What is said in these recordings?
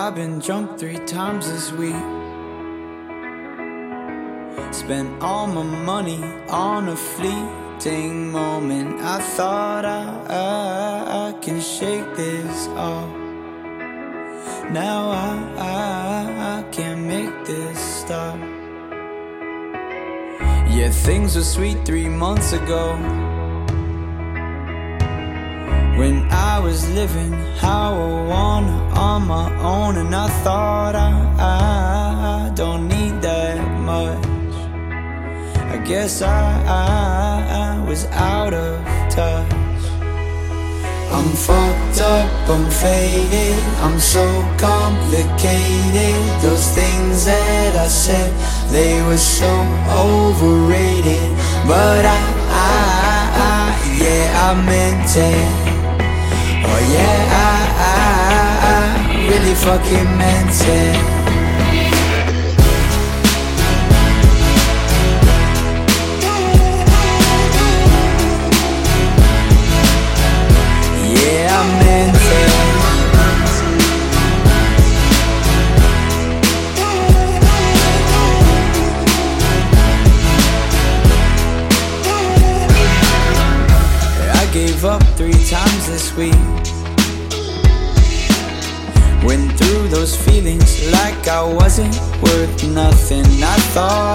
I've been drunk three times this week. Spent all my money on a fleeting moment. I thought I, I, I can shake this off. Now I, I, I can't make this stop. Yeah, things were sweet three months ago. When I was living how I wanna on my own, and I thought I, I, I don't need that much. I guess I, I, I was out of touch. I'm fucked up, I'm faded, I'm so complicated. Those things that I said, they were so overrated. But I, I, I yeah, I meant it. Fucking. I gave up three times this week. Went through those feelings like I wasn't worth nothing. I thought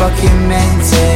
fucking meant it.